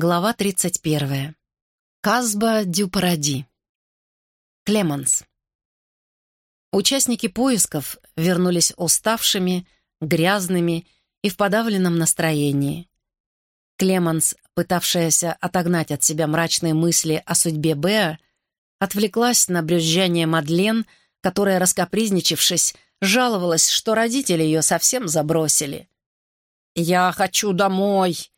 Глава 31. Казба дю Паради. Клеманс. Участники поисков вернулись уставшими, грязными и в подавленном настроении. Клеманс, пытавшаяся отогнать от себя мрачные мысли о судьбе Беа, отвлеклась на брюзжание Мадлен, которая, раскопризничавшись, жаловалась, что родители ее совсем забросили. «Я хочу домой!» —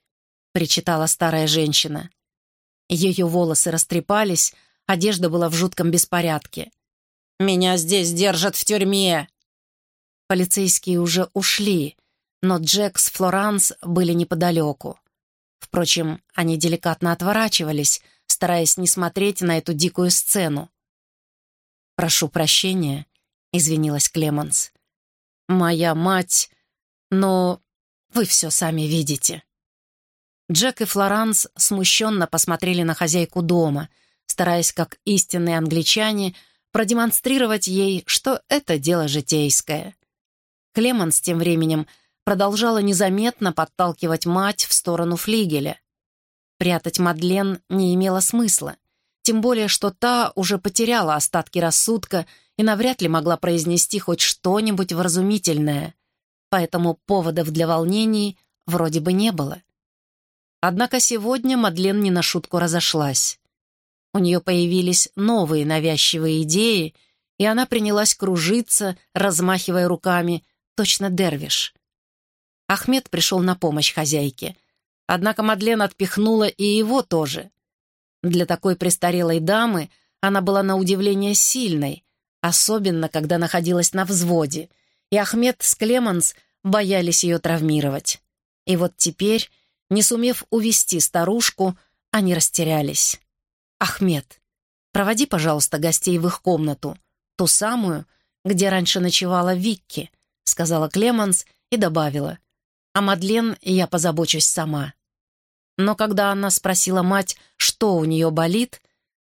причитала старая женщина. Ее волосы растрепались, одежда была в жутком беспорядке. «Меня здесь держат в тюрьме!» Полицейские уже ушли, но Джек с Флоранс были неподалеку. Впрочем, они деликатно отворачивались, стараясь не смотреть на эту дикую сцену. «Прошу прощения», — извинилась Клеменс. «Моя мать... Но вы все сами видите». Джек и Флоранс смущенно посмотрели на хозяйку дома, стараясь, как истинные англичане, продемонстрировать ей, что это дело житейское. Клеменс тем временем продолжала незаметно подталкивать мать в сторону флигеля. Прятать Мадлен не имело смысла, тем более, что та уже потеряла остатки рассудка и навряд ли могла произнести хоть что-нибудь вразумительное, поэтому поводов для волнений вроде бы не было. Однако сегодня Мадлен не на шутку разошлась. У нее появились новые навязчивые идеи, и она принялась кружиться, размахивая руками, точно дервиш. Ахмед пришел на помощь хозяйке. Однако Мадлен отпихнула и его тоже. Для такой престарелой дамы она была на удивление сильной, особенно когда находилась на взводе, и Ахмед с Клеманс боялись ее травмировать. И вот теперь не сумев увести старушку, они растерялись. «Ахмед, проводи, пожалуйста, гостей в их комнату, ту самую, где раньше ночевала Викки», сказала Клеманс и добавила. «А Мадлен я позабочусь сама». Но когда она спросила мать, что у нее болит,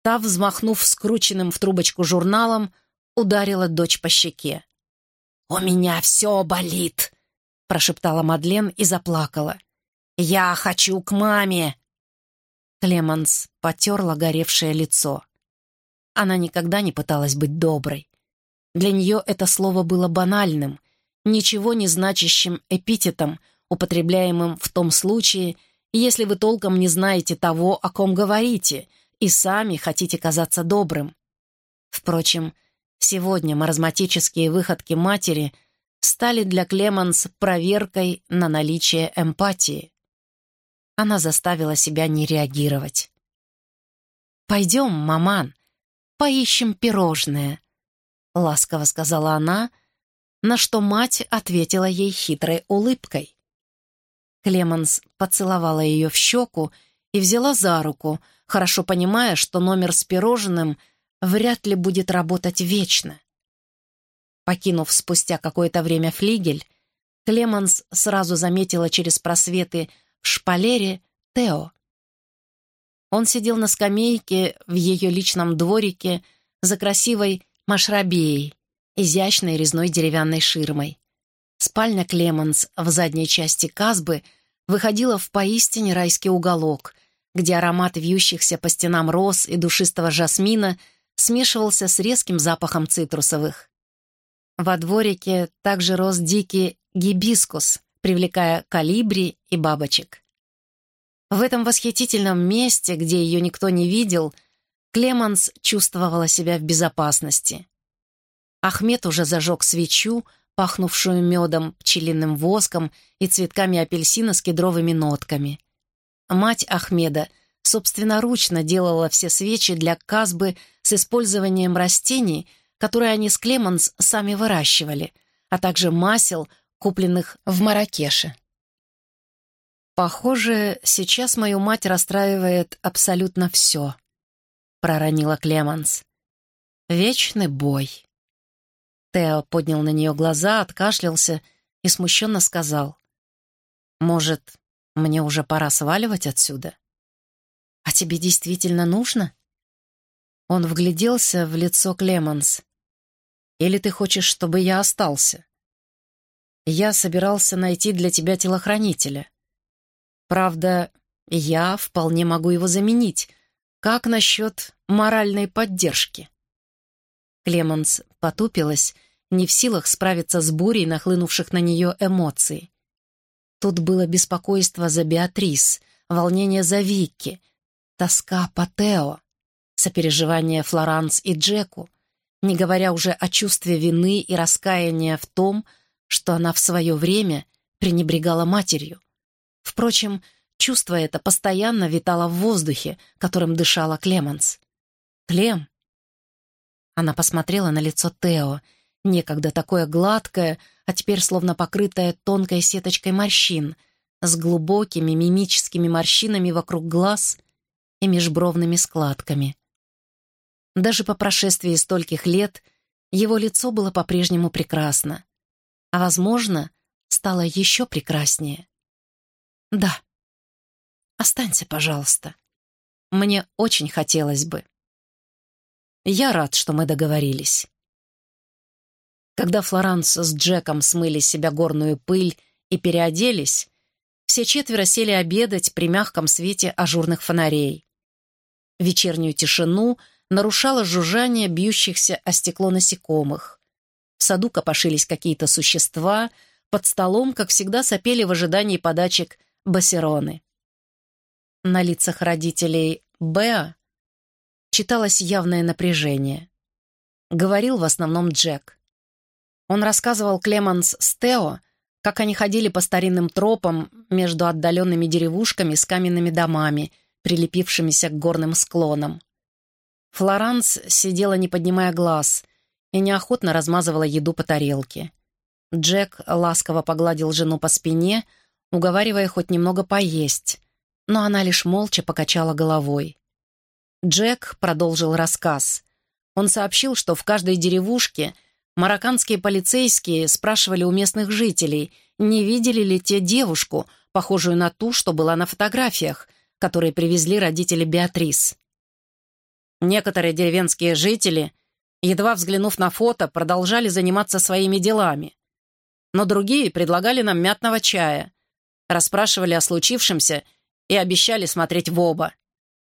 та, взмахнув скрученным в трубочку журналом, ударила дочь по щеке. «У меня все болит!» прошептала Мадлен и заплакала. «Я хочу к маме!» Клеманс потерла горевшее лицо. Она никогда не пыталась быть доброй. Для нее это слово было банальным, ничего не значащим эпитетом, употребляемым в том случае, если вы толком не знаете того, о ком говорите, и сами хотите казаться добрым. Впрочем, сегодня маразматические выходки матери стали для Клеманс проверкой на наличие эмпатии она заставила себя не реагировать. «Пойдем, маман, поищем пирожное», — ласково сказала она, на что мать ответила ей хитрой улыбкой. Клеменс поцеловала ее в щеку и взяла за руку, хорошо понимая, что номер с пирожным вряд ли будет работать вечно. Покинув спустя какое-то время флигель, Клеменс сразу заметила через просветы в шпалере Тео. Он сидел на скамейке в ее личном дворике за красивой машрабеей, изящной резной деревянной ширмой. Спальня Клеменс в задней части казбы выходила в поистине райский уголок, где аромат вьющихся по стенам роз и душистого жасмина смешивался с резким запахом цитрусовых. Во дворике также рос дикий гибискус, привлекая калибри и бабочек. В этом восхитительном месте, где ее никто не видел, Клеманс чувствовала себя в безопасности. Ахмед уже зажег свечу, пахнувшую медом, пчелиным воском и цветками апельсина с кедровыми нотками. Мать Ахмеда собственноручно делала все свечи для казбы с использованием растений, которые они с Клеманс сами выращивали, а также масел, купленных в Маракеше. «Похоже, сейчас мою мать расстраивает абсолютно все», — проронила Клеманс. «Вечный бой». Тео поднял на нее глаза, откашлялся и смущенно сказал. «Может, мне уже пора сваливать отсюда?» «А тебе действительно нужно?» Он вгляделся в лицо Клеманс. «Или ты хочешь, чтобы я остался?» Я собирался найти для тебя телохранителя. Правда, Я вполне могу его заменить. Как насчет моральной поддержки?» Клеменс потупилась, не в силах справиться с бурей нахлынувших на нее эмоций. Тут было беспокойство за Беатрис, волнение за Викки, тоска по Тео, сопереживание Флоранс и Джеку, не говоря уже о чувстве вины и раскаяния в том, что она в свое время пренебрегала матерью. Впрочем, чувство это постоянно витало в воздухе, которым дышала Клеменс. «Клем!» Она посмотрела на лицо Тео, некогда такое гладкое, а теперь словно покрытое тонкой сеточкой морщин, с глубокими мимическими морщинами вокруг глаз и межбровными складками. Даже по прошествии стольких лет его лицо было по-прежнему прекрасно, а, возможно, стало еще прекраснее. «Да, останься, пожалуйста. Мне очень хотелось бы». «Я рад, что мы договорились». Когда Флоранс с Джеком смыли с себя горную пыль и переоделись, все четверо сели обедать при мягком свете ажурных фонарей. Вечернюю тишину нарушало жужжание бьющихся о стекло насекомых. В саду копошились какие-то существа, под столом, как всегда, сопели в ожидании подачек басероны. На лицах родителей Беа читалось явное напряжение. Говорил в основном Джек. Он рассказывал Клеманс с Тео, как они ходили по старинным тропам между отдаленными деревушками с каменными домами, прилепившимися к горным склонам. Флоранс сидела, не поднимая глаз, и неохотно размазывала еду по тарелке. Джек ласково погладил жену по спине, уговаривая хоть немного поесть, но она лишь молча покачала головой. Джек продолжил рассказ. Он сообщил, что в каждой деревушке марокканские полицейские спрашивали у местных жителей, не видели ли те девушку, похожую на ту, что была на фотографиях, которые привезли родители Беатрис. Некоторые деревенские жители, едва взглянув на фото, продолжали заниматься своими делами. Но другие предлагали нам мятного чая, расспрашивали о случившемся и обещали смотреть в оба,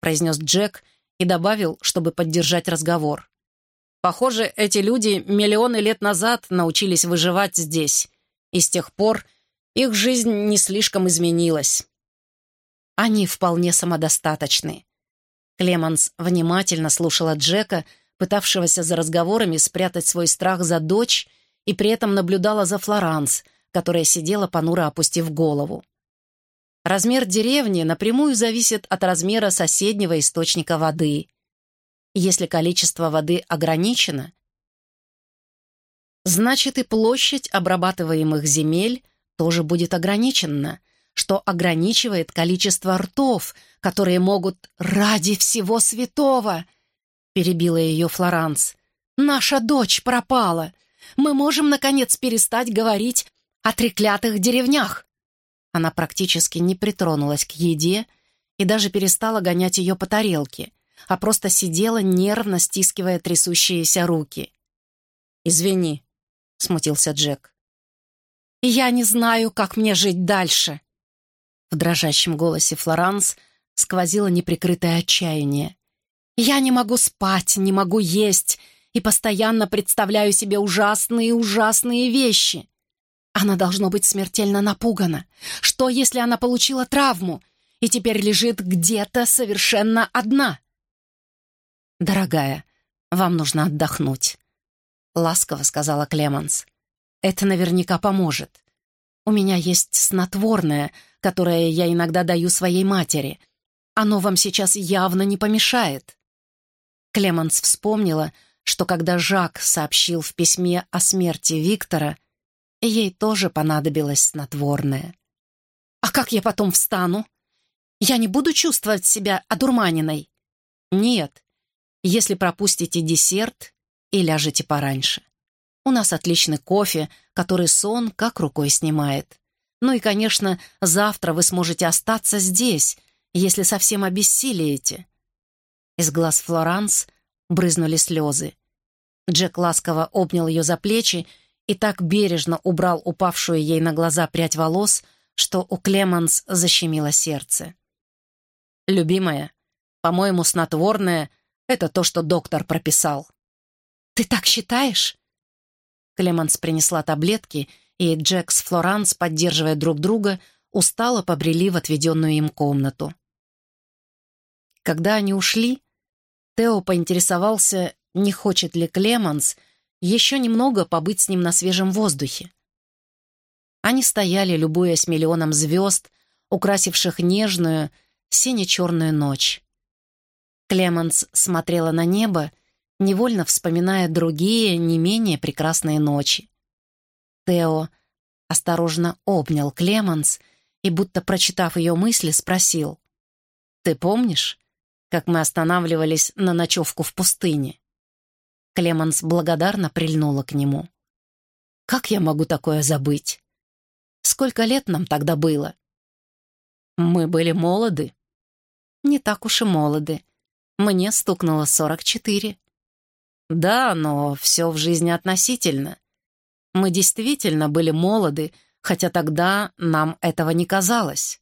произнес Джек и добавил, чтобы поддержать разговор. Похоже, эти люди миллионы лет назад научились выживать здесь, и с тех пор их жизнь не слишком изменилась. Они вполне самодостаточны. Клеманс внимательно слушала Джека, пытавшегося за разговорами спрятать свой страх за дочь, и при этом наблюдала за Флоранс, которая сидела понуро опустив голову. Размер деревни напрямую зависит от размера соседнего источника воды. Если количество воды ограничено, значит и площадь обрабатываемых земель тоже будет ограничена, что ограничивает количество ртов, которые могут ради всего святого, перебила ее Флоранс. Наша дочь пропала. Мы можем, наконец, перестать говорить о треклятых деревнях. Она практически не притронулась к еде и даже перестала гонять ее по тарелке, а просто сидела, нервно стискивая трясущиеся руки. «Извини», — смутился Джек. «Я не знаю, как мне жить дальше», в дрожащем голосе Флоранс сквозило неприкрытое отчаяние. «Я не могу спать, не могу есть и постоянно представляю себе ужасные-ужасные вещи. Она должно быть смертельно напугана. Что, если она получила травму и теперь лежит где-то совершенно одна?» «Дорогая, вам нужно отдохнуть», — ласково сказала Клеманс. «Это наверняка поможет. У меня есть снотворное, которое я иногда даю своей матери. Оно вам сейчас явно не помешает». Клеманс вспомнила, что когда Жак сообщил в письме о смерти Виктора, ей тоже понадобилось снотворное. «А как я потом встану? Я не буду чувствовать себя одурманенной?» «Нет, если пропустите десерт и ляжете пораньше. У нас отличный кофе, который сон как рукой снимает. Ну и, конечно, завтра вы сможете остаться здесь, если совсем обессилиете». Из глаз Флоранс брызнули слезы. Джек ласково обнял ее за плечи и так бережно убрал упавшую ей на глаза прядь волос, что у Клеманс защемило сердце. «Любимая, по-моему, снотворное — это то, что доктор прописал». «Ты так считаешь?» Клеманс принесла таблетки, и Джек с Флоранс, поддерживая друг друга, устало побрели в отведенную им комнату. Когда они ушли, Тео поинтересовался, не хочет ли Клеманс еще немного побыть с ним на свежем воздухе. Они стояли, любуясь миллионом звезд, украсивших нежную, сине-черную ночь. Клеманс смотрела на небо, невольно вспоминая другие, не менее прекрасные ночи. Тео осторожно обнял Клеманс и, будто прочитав ее мысли, спросил, «Ты помнишь, как мы останавливались на ночевку в пустыне?» Клеманс благодарно прильнула к нему. «Как я могу такое забыть? Сколько лет нам тогда было?» «Мы были молоды». «Не так уж и молоды. Мне стукнуло сорок четыре». «Да, но все в жизни относительно. Мы действительно были молоды, хотя тогда нам этого не казалось».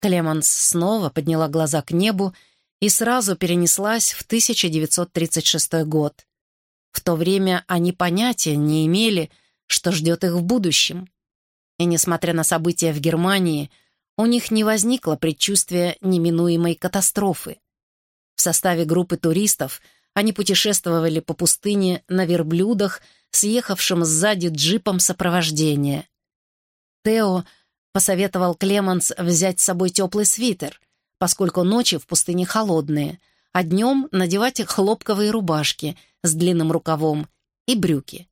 Клеманс снова подняла глаза к небу и сразу перенеслась в 1936 год. В то время они понятия не имели, что ждет их в будущем. И, несмотря на события в Германии, у них не возникло предчувствия неминуемой катастрофы. В составе группы туристов они путешествовали по пустыне на верблюдах, съехавшим сзади джипом сопровождения. Тео посоветовал Клеманс взять с собой теплый свитер, поскольку ночи в пустыне холодные, а днем надевать хлопковые рубашки с длинным рукавом и брюки.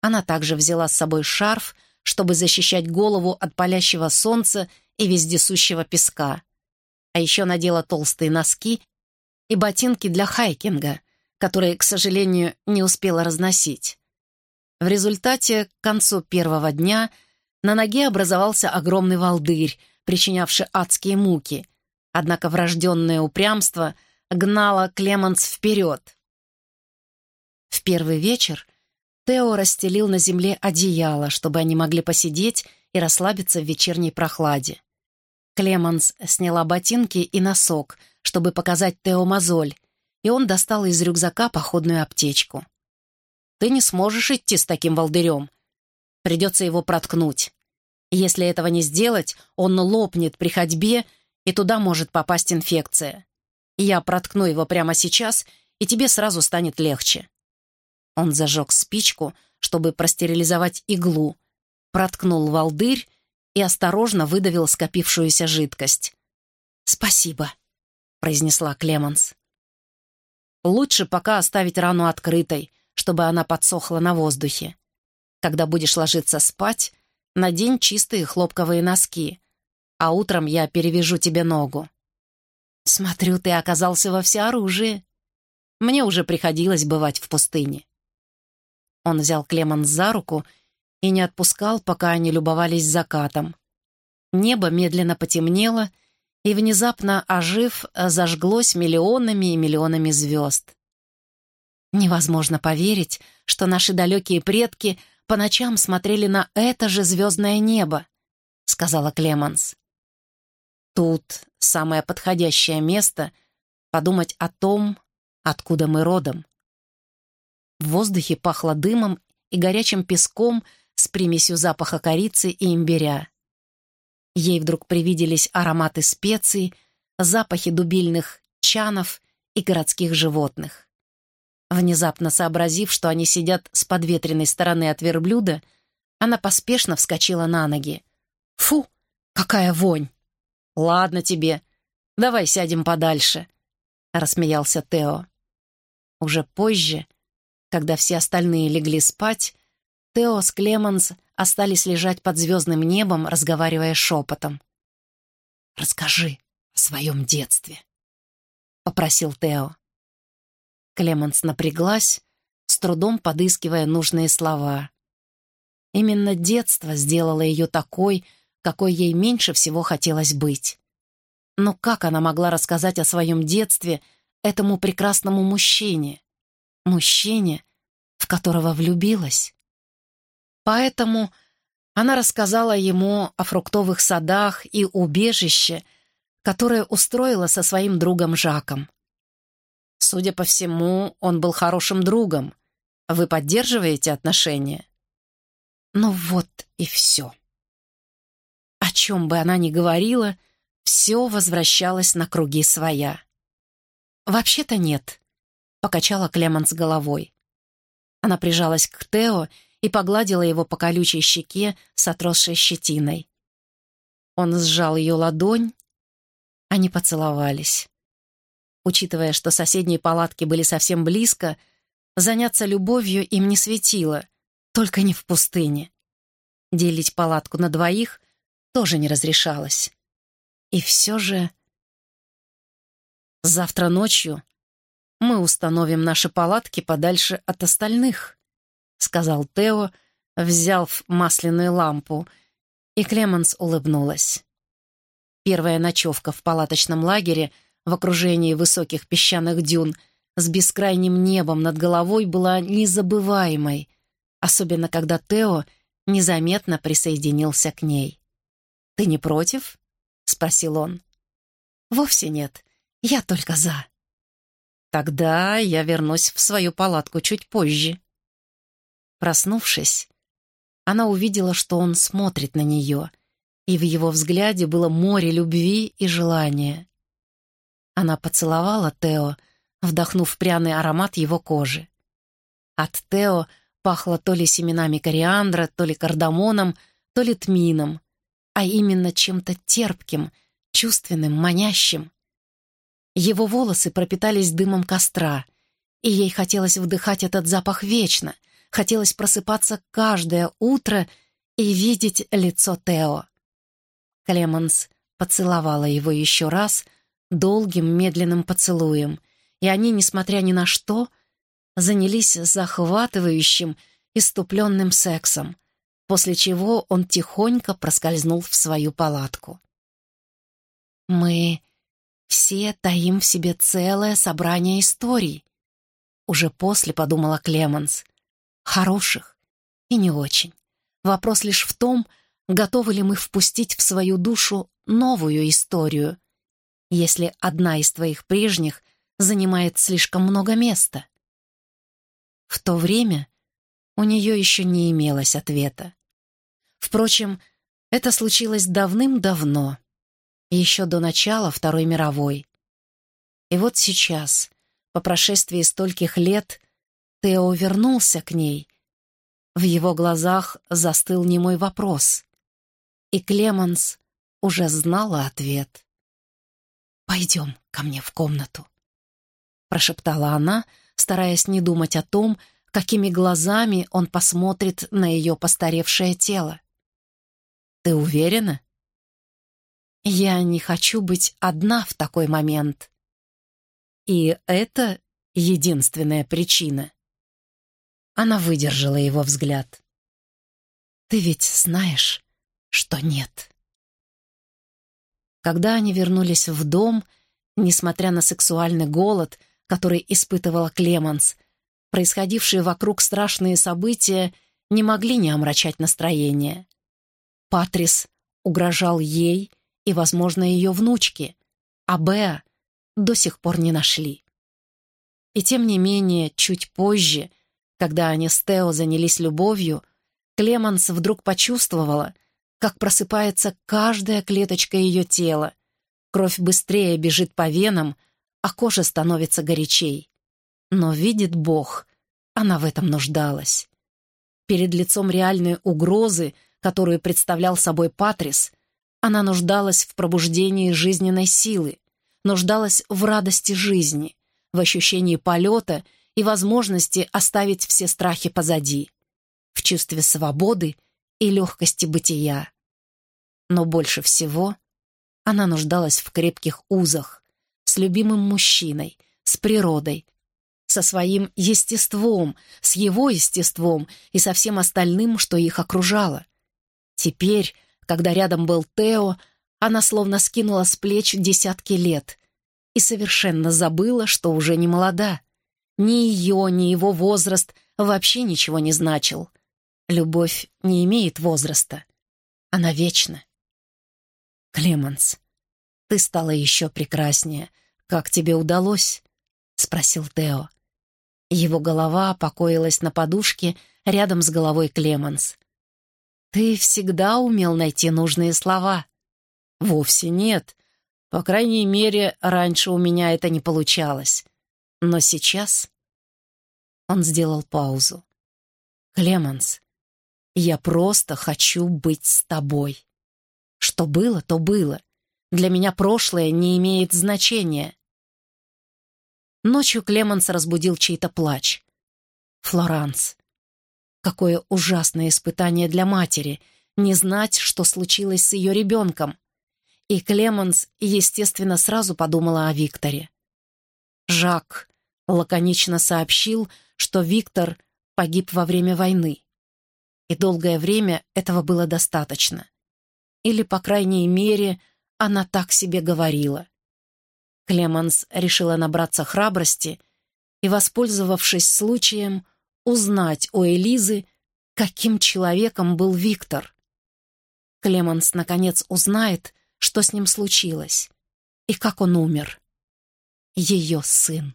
Она также взяла с собой шарф, чтобы защищать голову от палящего солнца и вездесущего песка. А еще надела толстые носки и ботинки для хайкинга, которые, к сожалению, не успела разносить. В результате, к концу первого дня, на ноге образовался огромный волдырь, причинявший адские муки, Однако врожденное упрямство гнало Клеманс вперед. В первый вечер Тео расстелил на земле одеяло, чтобы они могли посидеть и расслабиться в вечерней прохладе. Клеманс сняла ботинки и носок, чтобы показать Тео мозоль, и он достал из рюкзака походную аптечку. «Ты не сможешь идти с таким волдырем. Придется его проткнуть. Если этого не сделать, он лопнет при ходьбе и туда может попасть инфекция. Я проткну его прямо сейчас, и тебе сразу станет легче». Он зажег спичку, чтобы простерилизовать иглу, проткнул волдырь и осторожно выдавил скопившуюся жидкость. «Спасибо», — произнесла Клеманс. «Лучше пока оставить рану открытой, чтобы она подсохла на воздухе. Когда будешь ложиться спать, надень чистые хлопковые носки, а утром я перевяжу тебе ногу». «Смотрю, ты оказался во всеоружии. Мне уже приходилось бывать в пустыне». Он взял Клеман за руку и не отпускал, пока они любовались закатом. Небо медленно потемнело, и, внезапно ожив, зажглось миллионами и миллионами звезд. Невозможно поверить, что наши далекие предки по ночам смотрели на это же звездное небо, сказала Клеманс. Тут самое подходящее место подумать о том, откуда мы родом. В воздухе пахло дымом и горячим песком с примесью запаха корицы и имбиря. Ей вдруг привиделись ароматы специй, запахи дубильных чанов и городских животных. Внезапно сообразив, что они сидят с подветренной стороны от верблюда, она поспешно вскочила на ноги. «Фу, какая вонь!» «Ладно тебе, давай сядем подальше», — рассмеялся Тео. Уже позже, когда все остальные легли спать, Тео с Клеменс остались лежать под звездным небом, разговаривая шепотом. «Расскажи о своем детстве», — попросил Тео. Клеменс напряглась, с трудом подыскивая нужные слова. Именно детство сделало ее такой, какой ей меньше всего хотелось быть. Но как она могла рассказать о своем детстве этому прекрасному мужчине? Мужчине, в которого влюбилась? Поэтому она рассказала ему о фруктовых садах и убежище, которое устроила со своим другом Жаком. Судя по всему, он был хорошим другом. Вы поддерживаете отношения? Ну вот и все. Чем бы она ни говорила, все возвращалось на круги своя. «Вообще-то нет», — покачала Клеманс головой. Она прижалась к Тео и погладила его по колючей щеке с отросшей щетиной. Он сжал ее ладонь, они поцеловались. Учитывая, что соседние палатки были совсем близко, заняться любовью им не светило, только не в пустыне. Делить палатку на двоих тоже не разрешалось. И все же... Завтра ночью мы установим наши палатки подальше от остальных, сказал Тео, взяв масляную лампу, и Клеменс улыбнулась. Первая ночевка в палаточном лагере в окружении высоких песчаных дюн с бескрайним небом над головой была незабываемой, особенно когда Тео незаметно присоединился к ней. «Ты не против?» — спросил он. «Вовсе нет. Я только за». «Тогда я вернусь в свою палатку чуть позже». Проснувшись, она увидела, что он смотрит на нее, и в его взгляде было море любви и желания. Она поцеловала Тео, вдохнув пряный аромат его кожи. От Тео пахло то ли семенами кориандра, то ли кардамоном, то ли тмином, а именно чем-то терпким, чувственным, манящим. Его волосы пропитались дымом костра, и ей хотелось вдыхать этот запах вечно, хотелось просыпаться каждое утро и видеть лицо Тео. Клеменс поцеловала его еще раз долгим медленным поцелуем, и они, несмотря ни на что, занялись захватывающим, иступленным сексом, после чего он тихонько проскользнул в свою палатку. «Мы все таим в себе целое собрание историй», уже после подумала Клеменс. «Хороших и не очень. Вопрос лишь в том, готовы ли мы впустить в свою душу новую историю, если одна из твоих прежних занимает слишком много места. В то время у нее еще не имелось ответа. Впрочем, это случилось давным-давно, еще до начала Второй мировой. И вот сейчас, по прошествии стольких лет, Тео вернулся к ней. В его глазах застыл немой вопрос. И Клеманс уже знала ответ. «Пойдем ко мне в комнату», — прошептала она, стараясь не думать о том, какими глазами он посмотрит на ее постаревшее тело. «Ты уверена?» «Я не хочу быть одна в такой момент». «И это единственная причина». Она выдержала его взгляд. «Ты ведь знаешь, что нет. Когда они вернулись в дом, несмотря на сексуальный голод, который испытывала Клеманс, происходившие вокруг страшные события не могли не омрачать настроение. Патрис угрожал ей и, возможно, ее внучке, а Беа до сих пор не нашли. И тем не менее, чуть позже, когда они с Тео занялись любовью, Клеманс вдруг почувствовала, как просыпается каждая клеточка ее тела. Кровь быстрее бежит по венам, а кожа становится горячей. Но видит Бог, она в этом нуждалась. Перед лицом реальной угрозы, которую представлял собой Патрис, она нуждалась в пробуждении жизненной силы, нуждалась в радости жизни, в ощущении полета и возможности оставить все страхи позади, в чувстве свободы — и легкости бытия. Но больше всего она нуждалась в крепких узах, с любимым мужчиной, с природой, со своим естеством, с его естеством и со всем остальным, что их окружало. Теперь, когда рядом был Тео, она словно скинула с плеч десятки лет и совершенно забыла, что уже не молода. Ни ее, ни его возраст вообще ничего не значил — Любовь не имеет возраста. Она вечна. Клеманс, Ты стала еще прекраснее. Как тебе удалось?» — спросил Тео. Его голова покоилась на подушке рядом с головой Клеменс. «Ты всегда умел найти нужные слова». «Вовсе нет. По крайней мере, раньше у меня это не получалось. Но сейчас...» Он сделал паузу. «Клеменс, я просто хочу быть с тобой. Что было, то было. Для меня прошлое не имеет значения». Ночью Клеменс разбудил чей-то плач. Флоранс. Какое ужасное испытание для матери — не знать, что случилось с ее ребенком. И Клеменс, естественно, сразу подумала о Викторе. Жак лаконично сообщил, что Виктор погиб во время войны. И долгое время этого было достаточно. Или, по крайней мере, она так себе говорила. Клеманс решила набраться храбрости и, воспользовавшись случаем, узнать у Элизы, каким человеком был Виктор. Клеманс, наконец, узнает, что с ним случилось и как он умер. Ее сын.